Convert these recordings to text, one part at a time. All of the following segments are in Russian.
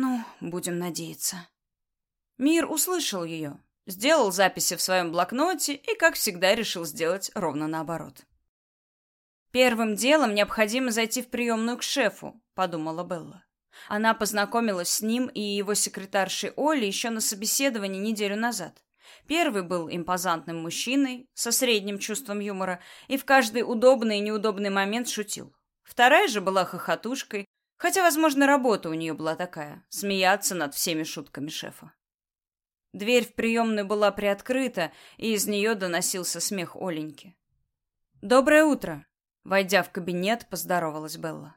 Ну, будем надеяться. Мир услышал ее, сделал записи в своем блокноте и, как всегда, решил сделать ровно наоборот. Первым делом необходимо зайти в приемную к шефу, подумала Белла. Она познакомилась с ним и его секретаршей Олей еще на собеседовании неделю назад. Первый был импозантным мужчиной со средним чувством юмора и в каждый удобный и неудобный момент шутил. Вторая же была хохотушкой, хотя, возможно, работа у нее была такая — смеяться над всеми шутками шефа. Дверь в приемную была приоткрыта, и из нее доносился смех Оленьки. «Доброе утро!» Войдя в кабинет, поздоровалась Белла.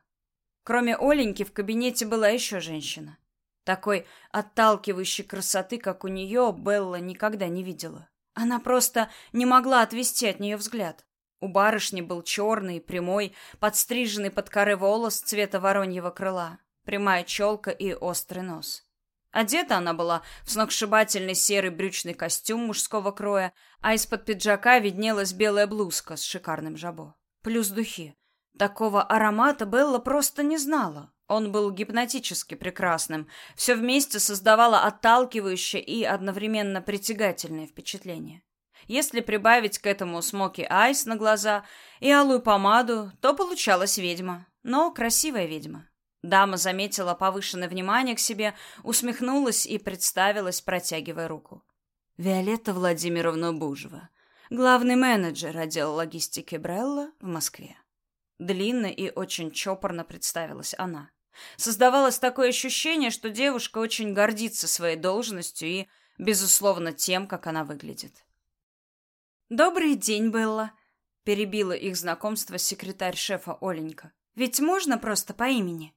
Кроме Оленьки в кабинете была еще женщина. Такой отталкивающей красоты, как у нее, Белла никогда не видела. Она просто не могла отвести от нее взгляд. У барышни был черный, прямой, подстриженный под коры волос цвета вороньего крыла, прямая челка и острый нос. Одета она была в сногсшибательный серый брючный костюм мужского кроя, а из-под пиджака виднелась белая блузка с шикарным жабо. Плюс духи. Такого аромата Белла просто не знала. Он был гипнотически прекрасным. Все вместе создавало отталкивающее и одновременно притягательное впечатление. Если прибавить к этому смоки айс на глаза и алую помаду, то получалась ведьма. Но красивая ведьма. Дама заметила повышенное внимание к себе, усмехнулась и представилась, протягивая руку. Виолетта Владимировна Бужева, главный менеджер отдела логистики Брелла в Москве. Длинно и очень чопорно представилась она. Создавалось такое ощущение, что девушка очень гордится своей должностью и, безусловно, тем, как она выглядит. «Добрый день, Белла», — перебила их знакомство секретарь шефа Оленька. «Ведь можно просто по имени?»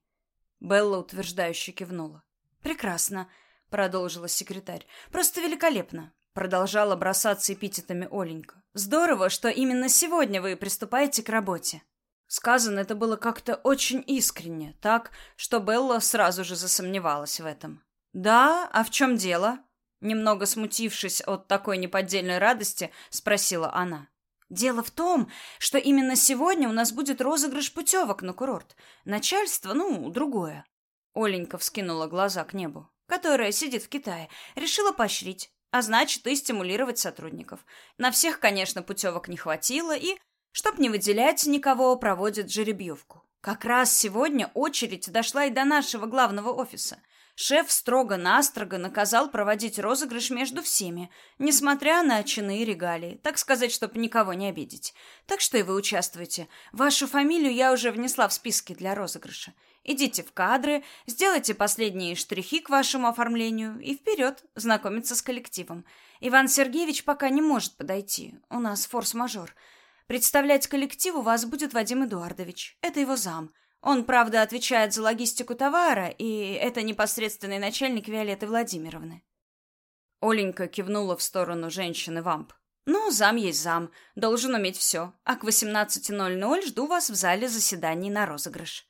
Белла утверждающе кивнула. «Прекрасно», — продолжила секретарь. «Просто великолепно. Продолжала бросаться эпитетами Оленька. «Здорово, что именно сегодня вы приступаете к работе». Сказано это было как-то очень искренне, так, что Белла сразу же засомневалась в этом. «Да, а в чем дело?» Немного смутившись от такой неподдельной радости, спросила она. «Дело в том, что именно сегодня у нас будет розыгрыш путевок на курорт. Начальство, ну, другое». Оленька вскинула глаза к небу. «Которая сидит в Китае. Решила поощрить, а значит и стимулировать сотрудников. На всех, конечно, путевок не хватило, и Чтоб не выделять никого, проводят жеребьевку. Как раз сегодня очередь дошла и до нашего главного офиса. Шеф строго-настрого наказал проводить розыгрыш между всеми, несмотря на чины и регалии, так сказать, чтобы никого не обидеть. Так что и вы участвуйте. Вашу фамилию я уже внесла в списки для розыгрыша. Идите в кадры, сделайте последние штрихи к вашему оформлению и вперед знакомиться с коллективом. Иван Сергеевич пока не может подойти, у нас форс-мажор. Представлять коллективу вас будет Вадим Эдуардович. Это его зам. Он, правда, отвечает за логистику товара, и это непосредственный начальник Виолетты Владимировны. Оленька кивнула в сторону женщины-вамп. «Ну, зам есть зам. Должен уметь все. А к 18.00 жду вас в зале заседаний на розыгрыш».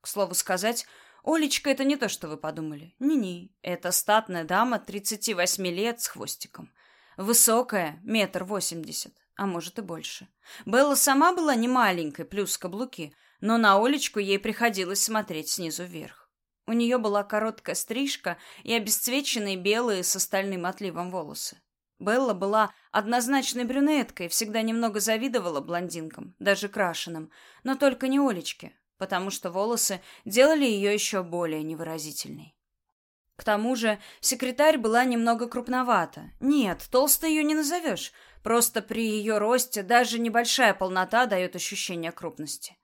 К слову сказать, Олечка — это не то, что вы подумали. Не-не, это статная дама 38 лет с хвостиком. Высокая, метр восемьдесят а может и больше. Белла сама была не маленькой, плюс каблуки, но на Олечку ей приходилось смотреть снизу вверх. У нее была короткая стрижка и обесцвеченные белые с остальным отливом волосы. Белла была однозначной брюнеткой, всегда немного завидовала блондинкам, даже крашеным, но только не Олечке, потому что волосы делали ее еще более невыразительной. К тому же секретарь была немного крупновата. Нет, толстой ее не назовешь, Просто при ее росте даже небольшая полнота дает ощущение крупности.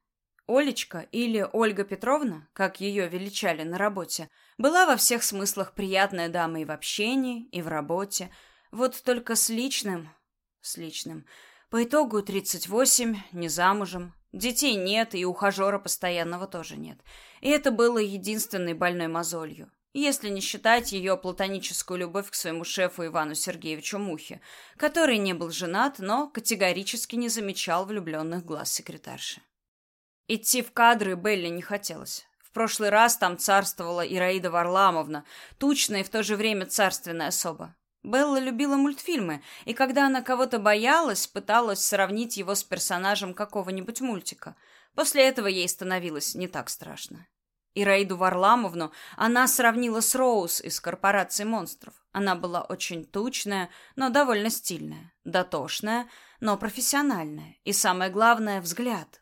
Олечка или Ольга Петровна, как ее величали на работе, была во всех смыслах приятная дама и в общении, и в работе. Вот только с личным... С личным. По итогу 38, не замужем. Детей нет, и ухажера постоянного тоже нет. И это было единственной больной мозолью если не считать ее платоническую любовь к своему шефу Ивану Сергеевичу Мухе, который не был женат, но категорически не замечал влюбленных глаз секретарши. Идти в кадры Белли не хотелось. В прошлый раз там царствовала Ираида Варламовна, тучная и в то же время царственная особа. Белла любила мультфильмы, и когда она кого-то боялась, пыталась сравнить его с персонажем какого-нибудь мультика. После этого ей становилось не так страшно. Ираиду Варламовну она сравнила с Роуз из «Корпорации монстров». Она была очень тучная, но довольно стильная, дотошная, но профессиональная. И самое главное — взгляд.